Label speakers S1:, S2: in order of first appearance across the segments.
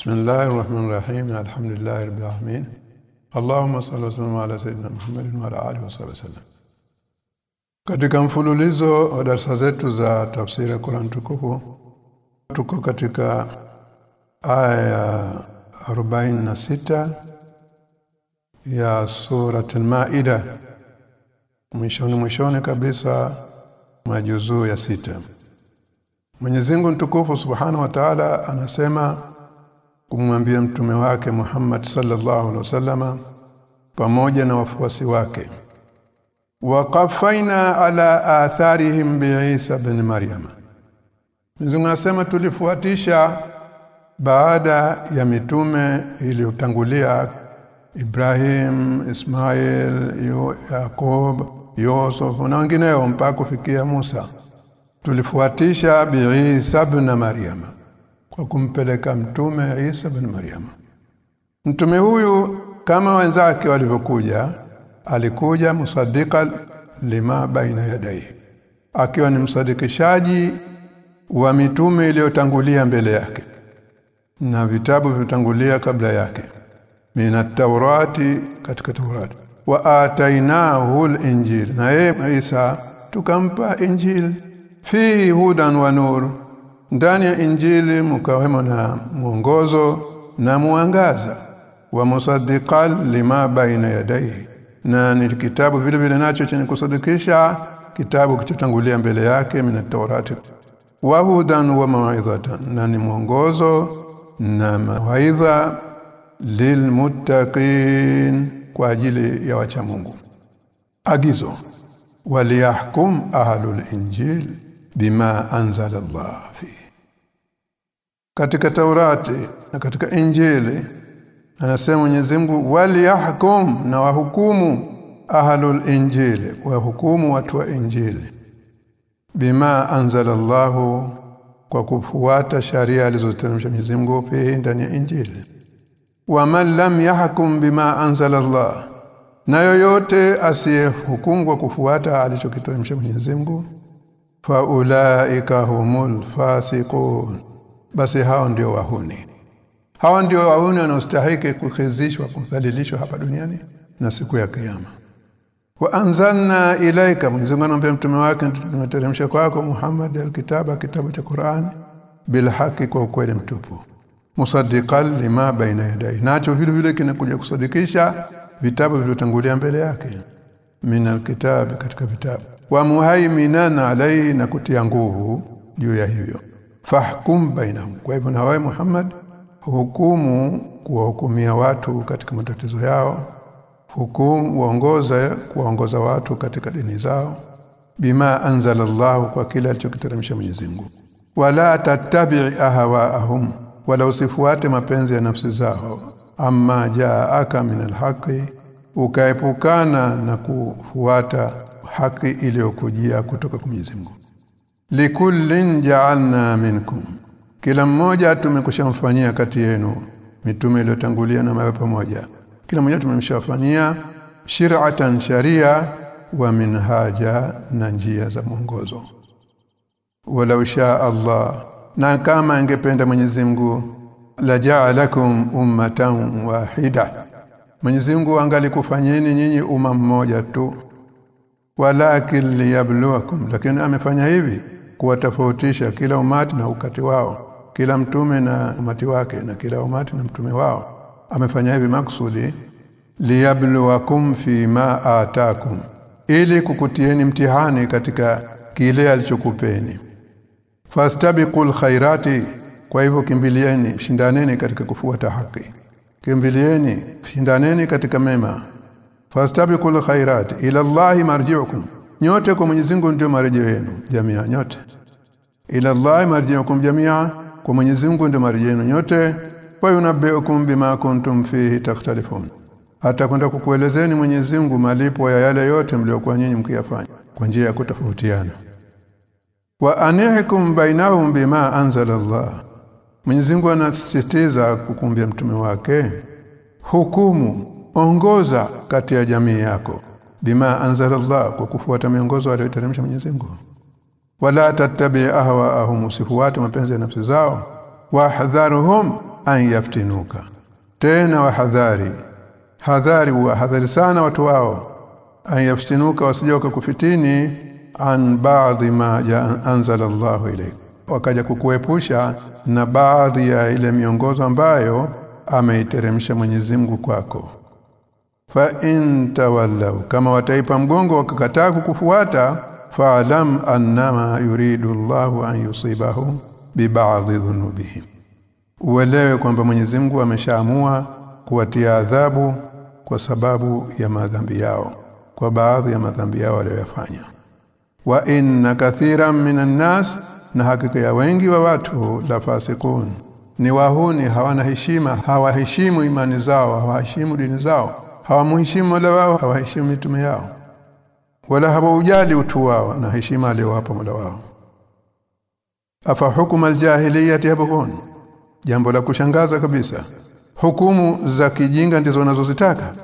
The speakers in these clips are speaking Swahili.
S1: Bismillahirrahmanirrahim. Elhamdülillahirabbil alamin. Allahumma salli ve sellem ala sayyidina Muhammedin wa ala alihi wa sellem. Katika mfululizo wa darasa zetu za tafsiri ya Qur'an tukufu tuko katika aya ya 46 ya sura al-Maida mwishoni mwishoni kabisa majuzuu ya sita Mwenyezi Mungu mtukufu Subhanahu wa Ta'ala anasema kumwambia mtume wake Muhammad sallallahu alaihi wasallama pamoja na wafuasi wake. Waqafaina ala atharihim bi Isa ibn Maryam. Anasema tulifuatisha baada ya mitume iliyotangulia Ibrahim, Ismail, Yakob, Yusuf na wengineo mpaka kufikia Musa. Tulifuatisha bi Isa ibn Maryam kwa kumpeleka mtume Isa bin Maryam. Mtume huyu kama wenzake walivyokuja alikuja musaddiqan lima baina yadayhi akiwa ni msadikishaji wa mitume iliyotangulia mbele yake na vitabu vitangulia kabla yake mina taurati katika taurati wa atainahu al-injil na yeye Isa tukampa injil. Fi hudan wa nur ndani ya injili mkawemo na mwongozo na mwangaza wa musaddiqan lima baina yadayhi. Na ni kitabu vile vile nacho chenye kusadikisha kitabu kichotangulia mbele yake mina at-taurati. Wa hudan wa mawaidhatan na ni mwongozo na mawaidha lilmuttaqin kwa ajili ya wacha Mungu. Agizo. Waliyahkum ahlul injil bima anzala Allah fi katika Taurati na katika Injili. Anasema Mwenyezi Mungu waliyahkum na wahukumu ahlul injili wahukumu watu wa injili. Bima anzala Allah kwa kufuata sharia alizoteremsha Mwenyezi Mungu ndani ya injili. Wa man lam yahkum bima anzala Allah na yoyote asiyehukumu kwa kufuata alichokiteremsha Mwenyezi Mungu fa ulaika humul fasiqun basi hao ndio wahuni. Hao ndio wahuni wanaostahili kukhizishwa kudhalilishwa hapa duniani na siku ya kiyama. Wa anzalna ilaika Mwenyezi Mungu mtume wake tumeteremsha kwako Muhammad alkitaba kitabu cha Qur'an bil haki kwa ukweli mtupu. Musaddiqan lima baina yadai nacho vile vile kinakuja kusadikisha vitabu vilivyotangulia mbele yake. Min alkitab katika vitabu. Wa muhaiminan alai na kutia nguvu juu ya hivyo fahkum bainahum. Kwa hivyo na wewe Muhammad hukumu kuwahukumia watu katika matatizo yao hukumu uongoza kuwaongoza watu katika dini zao bima anzala Allah kwa kile alichokiteremsha Mwenyezi Mungu. Wala tattabi'i ahwaahum wala usifuate mapenzi ya nafsi zao. Amma jaaka min alhaqi ukaepukana na kufuata haki iliyokujia kutoka kwa Mwenyezi Mungu likullin ja'alna minkum. Kila mmoja tumekushamfanyia kati yenu mitume iliyotangulia na mawe pamoja. Kila mmoja tumemshafanyia shir'atan sharia wa minhaja na njia za mwongozo. Walau sha Allah na kama angependa Mwenyezi Mungu la ja'alakum ummatan wahida. Mwenyezi Mungu angalikufanyeni nyinyi umma mmoja tu. Walakin liyabluwakum lakini amefanya hivi kuwatofautisha kila umati na ukati wao. Kila mtume na umati wake na kila umati na mtume wao. Amefanya hivi maksudi liyabluwakum fi ma atakum ili kukutieni mtihani katika kile alichokupeni. Fastabiqul khairati kwa hivyo kimbilieni shindaneni katika kufuata haki. Kimbilieni shindaneni katika mema. Fastabiqul khairati ila Allahi marji'ukum nyote kwa Mwenyezi Mungu ndio marejeo yenu jamia nyote. Ila Allahi marji'ukum jamia kwa Mwenyezi Mungu ndio marejeo yenu nyote. Wa yunabbi'ukum bima kuntum fihi takhtalifun. Hata kwenda kukuelezeni Mwenyezi Mungu malipo ya yale yote mliokuwa nyinyi mkiyafanya kwa njia ya kutofautiana. Wa anihkum bainahum bima anzala Allah Mwenyezi Mungu anasisitiza kukumbia mtume wake hukumu ongoza kati ya jamii yako bima anzala Allah kwa kufuata miongozo aliyoteremsha Mwenyezi Mungu. Wala tattabi ahwaahum usifuate mapenzi ya nafsi zao. Wahdharuhum an yaftinuka. Tena wahadhari. Hadhari wa hadhari sana watu wao. An yaftinuka wasije wakakufitini. An baadhi ma anzala Allahu ilayk. Wakaja kukuepusha na baadhi ya ile miongozo ambayo ameiteremsha Mwenyezi Mungu kwako fa in tawallaw kama wataipa mgongo wakakataa kukufuata fa'lam annama yuridu Allahu an yusibahu bi ba'dhi dhunubihim. Uelewe kwamba Mwenyezi Mungu ameshaamua kuwatia adhabu kwa sababu ya madhambi yao kwa baadhi ya madhambi yao waliyofanya wa inna kathiran minan nas na hakika ya wengi wa watu la fasikun ni wahuni hawana heshima hawaheshimu imani zao hawaheshimu dini zao hawamheshimu Mola wao hawaheshimu mitume yao wala hawaujali utu wao na heshima aliyowapa Mola wao. Afa hukuma aljahiliyati yabghun? Jambo la kushangaza kabisa. Hukumu za kijinga ndizo wanazozitaka.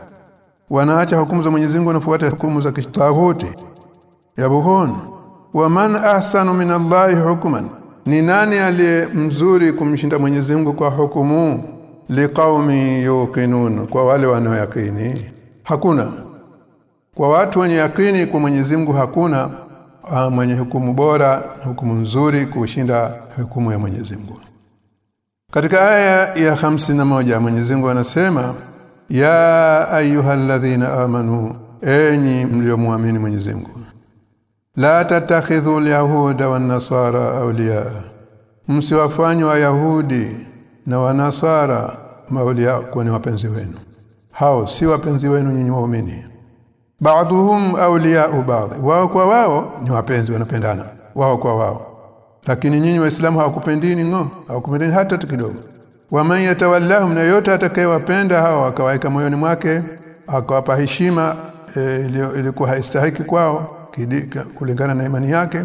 S1: Wanaacha hukumu za Mwenyezi Mungu wanafuata hukumu za kitaghuti yabghun? Wa man ahsanu min Allahi hukman? Ni nani aliye mzuri kumshinda Mwenyezi Mungu kwa hukumu liqaumi yuqinun. Kwa wale wanaoyakini hakuna. Kwa watu wenye yakini kwa Mwenyezi Mungu hakuna. Uh, mwenye hukumu bora hukumu nzuri kushinda hukumu ya Mwenyezi Mungu. Katika aya ya hamsini na moja Mwenyezi Mungu anasema ya ayyuhalladhina amanu enyi mliomwamini Mwenyezi Mungu la tatakhidhu alyahuda wan nasara awliya. Msiwafanye wayahudi na wanasara maulia kwa ni wapenzi wenu. Hao si wapenzi wenu nyinyi waumini baadhum awliya'u ba'd. Wao kwa wao ni wapenzi wanapendana. Wao kwa wao. Lakini nyinyi waislamu hawakupendini ngo hawakupendini hata kidogo. Waman yatawallahum na yote atakayewapenda hao akawaika moyoni mwake akawapa heshima e, ilikuwa haistahiki kwao kidika, kulingana na imani yake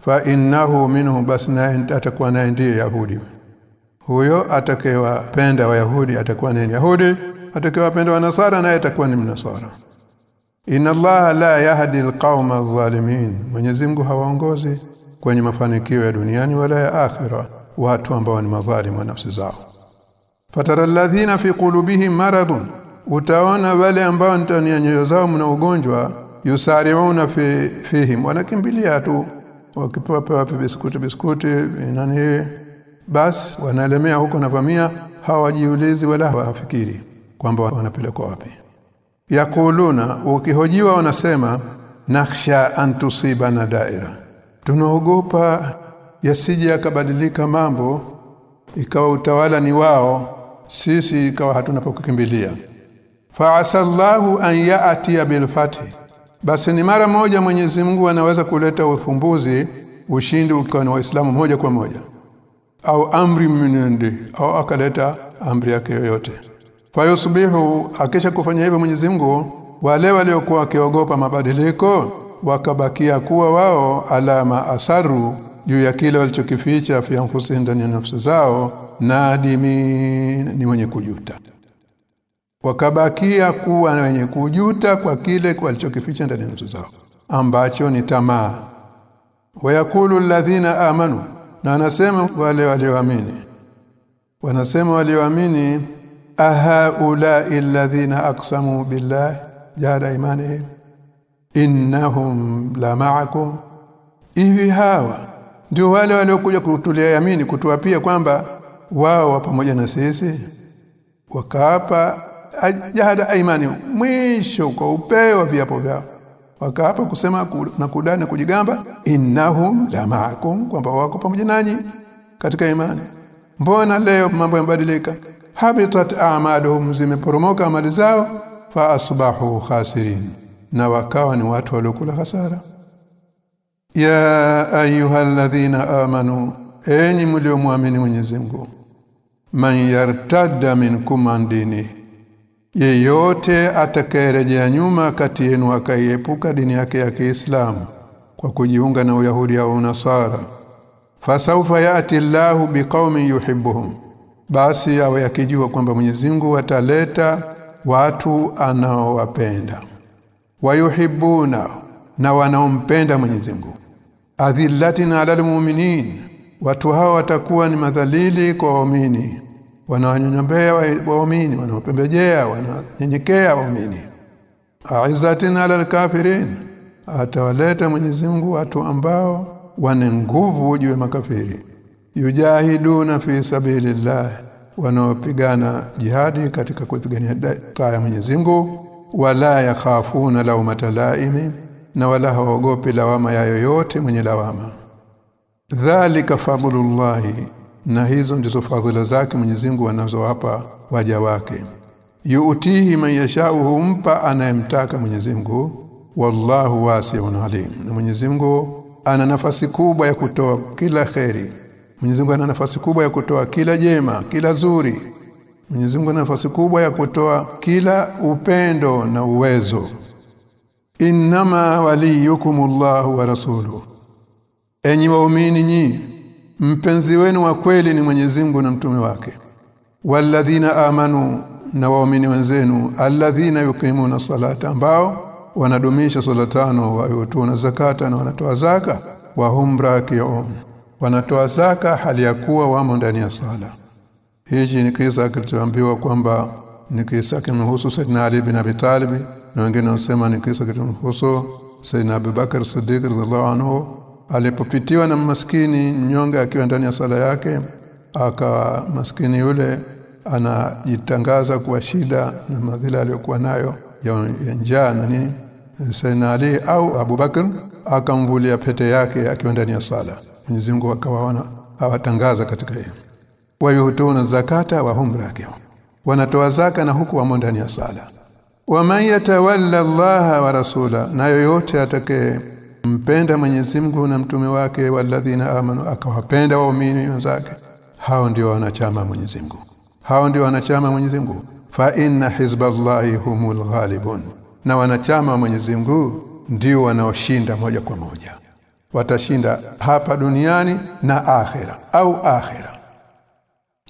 S1: fa innahu minhu bas naye atakuwa naye ndiye yahudi huyo atakayewapenda wayahudi atakuwa ni yahudi atakayewapenda wanasara naye atakuwa ni mnasara. Inna allaha la yahdi alqauma adh-dhalimin. Mwenyezi Mungu hawaongozi kwenye mafanikio ya duniani wala ya akhira watu ambao ni madhalimu wa nafsi zao. Fatara alladhina fi qulubihim maradun utaona wale ambao ndani ya nyoyo zao mna ugonjwa yusariuna fi fihim. Wanakimbilia tu wakipewa pewa biskuti biskuti nani bas wanaelemea huko na vamia hawajiulizi wala hawafikiri kwamba wanapelekwa wapi. Yakuluna ukihojiwa wanasema nakhsha an tusibana daira. Tunaogopa yasije yakabadilika mambo ikawa utawala ni wao sisi ikawa hatuna pa kukimbilia. Fa asallahu an yaati bil basi ni mara moja Mwenyezi Mungu anaweza kuleta ufumbuzi ushindi ukiwa ni waislamu moja kwa moja au amri mnende au akaleta amri yake yoyote. Fayusbihu akisha kufanya hivyo Mwenyezi Mungu wale waliokuwa wakiogopa mabadiliko wakabakia kuwa wao alama asaru juu ya kile walichokificha fi anfusihim ndani ya nafsi zao nadimi ni mwenye kujuta. Wakabakia kuwa wenye kujuta kwa kile walichokificha ndani ya nafsi zao ambacho ni tamaa. Wayakulu alladhina amanu na anasema wale walioamini. Wanasema walioamini aha ula alladhina aqsamu billah jada imani innahum la ma'akum. Hivi hawa ndio wale waliokuja kutulia yamini kutuapia kwamba wao wa pamoja na sisi. Wakaapa jahada imani mwisho kwa upeo viapo vyao wakaapa kusema na kudana kujigamba innahum la ma'akum kwamba wako pamoja nanyi katika imani. Mbona leo mambo yamebadilika? Habitat a'maluhum zimeporomoka amali zao fa asbahu khasirin na wakawa ni watu waliokula hasara. Ya ayyuhalladhina amanu enyi mliomwamini Mwenyezi Mungu man yartadda minkum an dini yeyote atakayerejea nyuma kati yenu akaiepuka dini yake ya Kiislamu kwa kujiunga na Uyahudi au Unasara fasaufa yati Allahu biqaumin yuhibbuhum basi awe akijua kwamba Mwenyezi Mungu ataleta watu anaowapenda. Wayuhibbuna na wanaompenda Mwenyezi Mungu. Adhillatin alal mu'minin watu hawa watakuwa ni madhalili kwa waumini wanawanyonyombea waumini wanaopembejea wananyenyekea waumini. Aizatin ala alkafirin atawaleta Mwenyezi Mungu watu ambao wana nguvu juu ya makafiri. Yujahiduna fi sabilillah wanaopigana jihadi katika kuipigania taa ya Mwenyezi Mungu. Wala yakhafuna lawmata matalaimi na wala hawaogopi lawama ya yoyote mwenye lawama. Dhalika fadlullahi na hizo ndizo fadhila zake Mwenyezi Mungu anazowapa waja wake. Yuutihi man yashau humpa anayemtaka Mwenyezi Mungu. Wallahu wasi'un alim. Na Mwenyezi Mungu ana nafasi kubwa ya kutoa kila kheri. Mwenyezi Mungu ana nafasi kubwa ya kutoa kila jema kila zuri. Mwenyezi Mungu ana nafasi kubwa ya kutoa kila upendo na uwezo. Innama waliyukumullahu wa rasuluhu. Enyi waumini nyi mpenzi wenu wa kweli ni Mwenyezi Mungu na mtume wake. Walladhina amanu na waumini wenzenu alladhina yuqimuna salata ambao wanadumisha sala tano wa yutuna zakata na wanatoa zaka wa hum wanatoa zaka hali ya kuwa wamo ndani ya sala. Hichi ni kisa kilichoambiwa kwamba ni kisa kimhusu Saidina Ali bin Abi Talib na wengine wanasema ni kisa kimhusu Saidina Abu Bakar Siddiq radhiallahu anhu alipopitiwa na maskini mnyonge akiwa ndani ya sala yake akawa maskini yule anajitangaza kuwa shida na madhila aliyokuwa nayo ya, njaa na nini Sayyidina Ali au Abu Bakr akamvulia pete yake akiwa ndani ya sala. Mwenyezi Mungu akawaona awatangaza katika hiyo. Wayutuna zakata wa hum wanatoa zaka na huku wamo ndani ya sala. Waman yatawalla Allah wa rasula na yoyote atakaye mpenda Mwenyezi Mungu na mtume wake walladhina amanu akawapenda waumini wenzake. Hao ndio wanachama Mwenyezi Mungu. Hao ndio wanachama Mwenyezi Mungu. Fa inna hizballahi humul ghalibun. Na wanachama wa Mwenyezi Mungu ndio wanaoshinda moja kwa moja. Watashinda hapa duniani na akhera au akhera.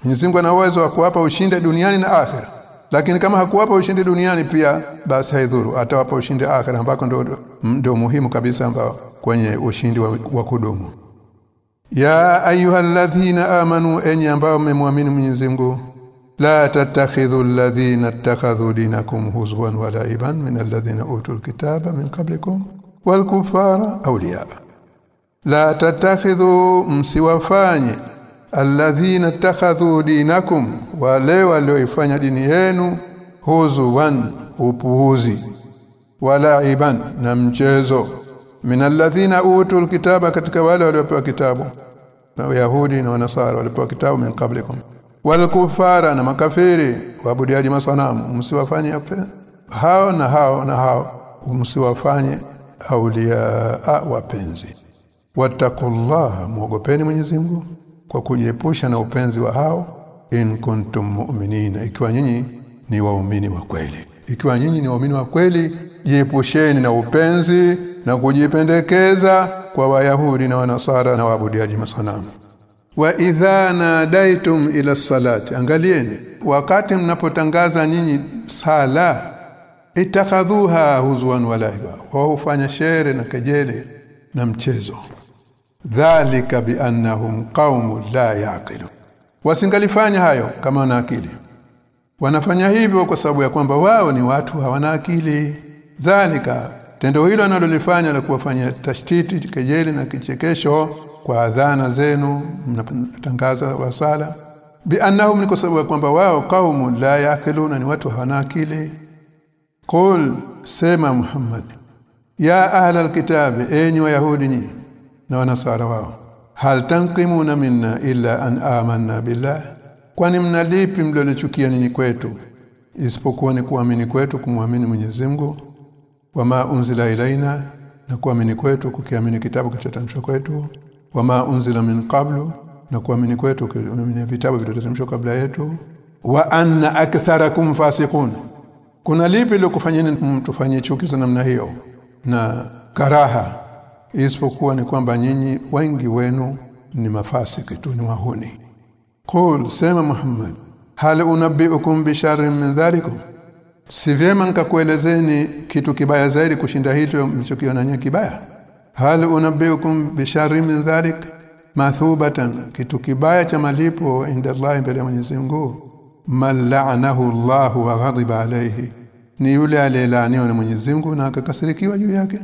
S1: Mwenyezi Mungu ana uwezo wa kuwapa ushinde duniani na akhera lakini kama hakuwapa ushindi duniani pia basi haidhuru. Atawapa ushindi akhera ambako ndio ndio muhimu kabisa ambao kwenye ushindi wa, wa kudumu. Ya ayyuhalladhina amanu enyi ambao mmemwamini Mwenyezi Mungu la tattakhidhu alladhina ittakhadhu dinakum huzwan wa la'iban min alladhina utul kitaba min qablikum wal kuffara awliya. La tattakhidhu msiwafanye alladhina takhadhu dinakum wale walioifanya dini yenu huzuwan upuuzi walaiban na mchezo. Min alladhina utul kitaba katika wale waliopewa kitabu na Wayahudi na Wanasara walipewa kitabu min qablikum. Wal kufara na makafiri waabudiaji masanamu msiwafanye hao na hao na hao msiwafanye aulia wapenzi. Wattaqullaha muogopeni Mwenyezi Mungu kwa kujiepusha na upenzi wa hao in kuntum mu'minina. Ikiwa nyinyi ni waumini wa kweli. Ikiwa nyinyi ni waumini wa kweli jiepusheni na upenzi na kujipendekeza kwa wayahudi na wanasara na waabudiaji masanamu. Wa idha nadaitum ila salati. Angalieni wakati mnapotangaza nyinyi sala itakhadhuha huzwan walaiba wao hufanya shere na kejeli na mchezo dhalika biannahum qaumun la yaqilu wasingalifanya hayo kama wana akili. Wanafanya hivyo kwa sababu ya kwamba wao ni watu hawana akili. Dhalika tendo hilo analolifanya la kuwafanya tashtiti kejeli na kichekesho kwa adhana zenu mnatangaza wasala. Biannahum ni kwa sababu ya kwamba wao qaumun la yaqiluna ni watu hawana akili. Qul sema muhammad ya ahla alkitabi enyi wayahudi nyinyi na wanasara wao. Hal tanqimuna minna illa an amanna billah? Kwani mnalipi mlolichukia ninyi kwetu isipokuwa ni kuamini kwetu kumwamini Mwenyezi Mungu? Wama unzila ilaina na kuamini kwetu kukiamini kitabu kilichotamshwa kwetu? Wama unzila min qablu na kuamini kwetu kuamini vitabu vilivyotamshwa kabla yetu? Wa anna aktharakum fasiqun kuna lipi lokufanyeni mtufanyie chuki za namna hiyo? Na karaha isipokuwa ni kwamba nyinyi wengi wenu ni mafasiki tu ni wahuni. Qul sema muhammad hal unabbiukum bi sharrin min dhalikum? Si vyema nikakuelezeni kitu kibaya zaidi kushinda hicho mlichokiona nyinyi kibaya? Hal unabbiukum bi sharrin min dhalik? Mathubatan kitu kibaya cha malipo inda Allah mbele ya Mwenyezi Mungu? Mal'anahu Allah wa ghadiba alayhi ni yule aliyelaaniwa na Mwenyezi Mungu na akakasirikiwa juu yake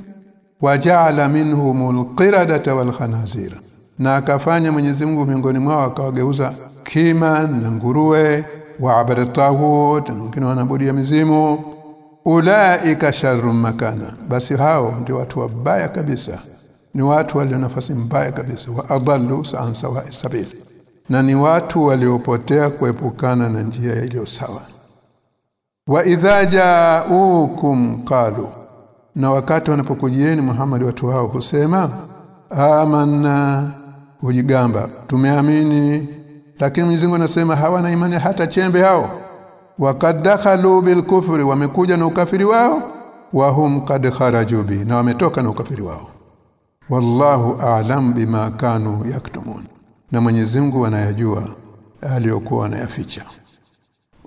S1: waja'ala minhumul qiradata wal khanazir. Na akafanya Mwenyezi Mungu miongoni mwao akawageuza kima na nguruwe wa abadatahut wengine wanaabudia mizimu. Ulaika sharru makana. Basi hao ndio watu wabaya kabisa. Ni watu walio nafasi mbaya kabisa. Wa adallu an sawa'i sabil. Na ni watu waliopotea kuepukana na njia iliyo sawa. Wa idha ja'ukum qalu na wakati wanapokujieni Muhammad watu hao husema amanna. Hujigamba tumeamini. Lakini Mwenyezi Mungu anasema hawana imani hata chembe hao. Waqad dakhalu bil kufri wamekuja na ukafiri wao. Wa hum qad kharaju bi na wametoka na ukafiri wao. Wallahu a'lam bima kanu yaktumun. Na Mwenyezi Mungu anayajua aliyokuwa anayaficha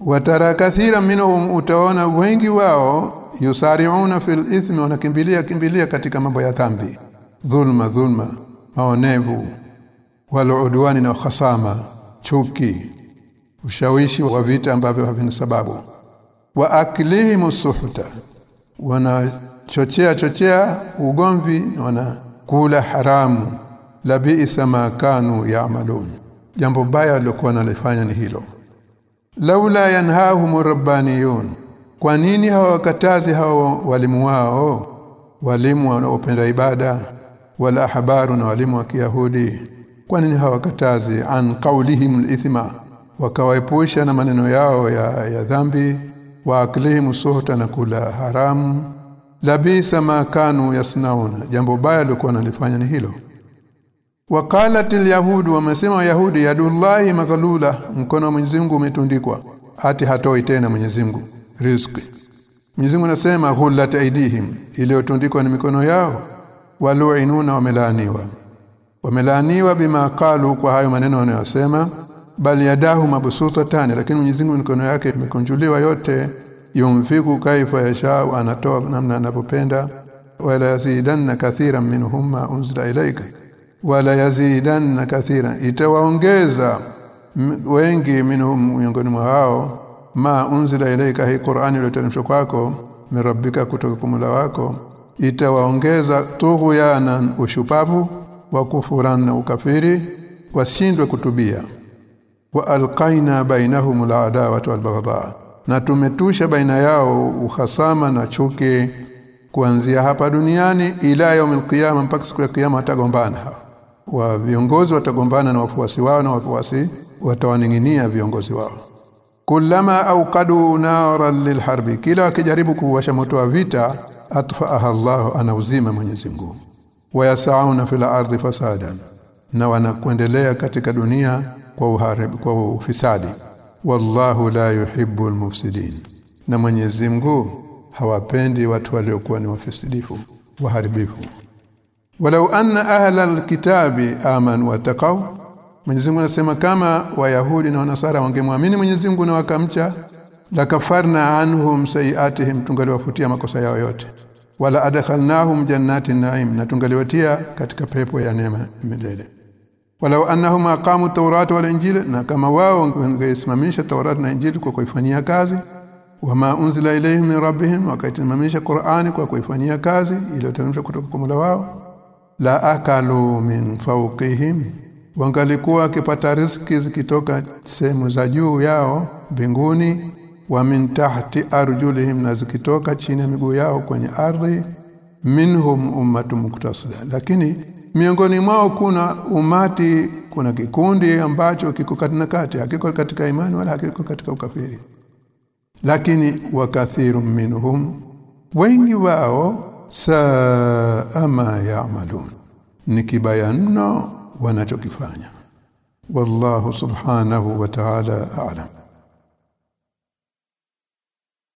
S1: watara kathira minhum utaona wengi wao yusari'una fil ithmi wanakimbilia kimbilia katika mambo ya dhambi. Dhulma dhulma maonevu waludwani na khasama chuki ushawishi wa vita ambavyo havina sababu. Wa aklihim suhta wanachochea chochea ugomvi wanakula haramu. Labi ma kanu yaamalun jambo baya waliokuwa nalifanya ni hilo laula yanhahum rabbaniyun kwa nini hawakatazi hao walimu wao? Walimu wanaopenda ibada. Wala ahbaru na walimu wa Kiyahudi. Kwa nini hawakatazi? An qawlihim alithma. Wakawaepusha na maneno yao ya, ya dhambi. Wa aklihim suhta na kula haramu labisa ma kanu yasnauna. Jambo baya lilikuwa wanalifanya ni hilo waqalat alyahud wamesema yahudi yadullahi maghlula mkono wa Mwenyezi Mungu umetundikwa. Ati hatoi tena Mwenyezi Mungu. Riziki Mwenyezi Mungu anasema hulat aidihim iliyotundikwa ni mikono yao. Waluinuna wamelaaniwa. Wamelaaniwa bima qalu kwa hayo maneno wanayosema. Bali yadahu mabsutatan lakini Mwenyezi Mungu mikono yake imekunjuliwa yote. Yumfiku kaifa yasha anatoa namna anapopenda wala yazidanna kathiran minhumma unzila ilayka wala yazidanna kathira. Itawaongeza wengi minhum miongoni mwa hao ma unzila ilaika hii Qur'ani iliyoteremshwa kwako mirabbika kutoka kumula wako itawaongeza tughyanan ushupavu wa kufuran na ukafiri washindwe kutubia. Wa alqaina bainahum al'adawata walbaghdha na tumetusha baina yao uhasama na chuki kuanzia hapa duniani ila yaumil qiyama mpaka siku ya kiyama watagombana wa viongozi watagombana na wafuasi wao na wafuasi watawaninginia viongozi wao. Kullama auqadu naran lilharbi kila akijaribu kuwasha moto wa vita atfaaha Allah anauzima Mwenyezi Mungu. Wayasauna fil ardi fasada na wanakuendelea katika dunia kwa uharibu kwa ufisadi. Wallahu la yuhibbu almufsidin na Mwenyezi Mungu hawapendi watu waliokuwa ni wafisidifu waharibifu walau anna ahla alkitabi amanu wattaqaw Mwenyezi Mungu anasema kama wayahudi na wanasara wangemwamini Mwenyezi Mungu na wakamcha la kafarna anhum sayiatihim tungaliwafutia makosa yao yote. Wala adkhalnahum jannatin naim na tungaliwatia katika pepo ya neema milele walau annahum aqamu tawrata wal injil na kama wao wangesimamisha tawrata na injili kwa kuifanyia kazi wama unzila ilayhim min rabbihim wakaitimamisha Qur'ani kwa kuifanyia kazi iliyoteremshwa kutoka kwa Mola wao la akalu min fawqihim. Wangalikuwa akipata riziki zikitoka sehemu za juu yao mbinguni wa min tahti arjulihim na zikitoka chini ya miguu yao kwenye ardhi minhum ummatu muktasida. Lakini miongoni mwao kuna umati kuna kikundi ambacho kiko katika kati hakiko katika imani wala hakiko katika ukafiri. Lakini wakathiru minhum wengi wao saa ma ya'malun ni kibaya mno wanachokifanya wallahu subhanahu wa ta'ala a'lam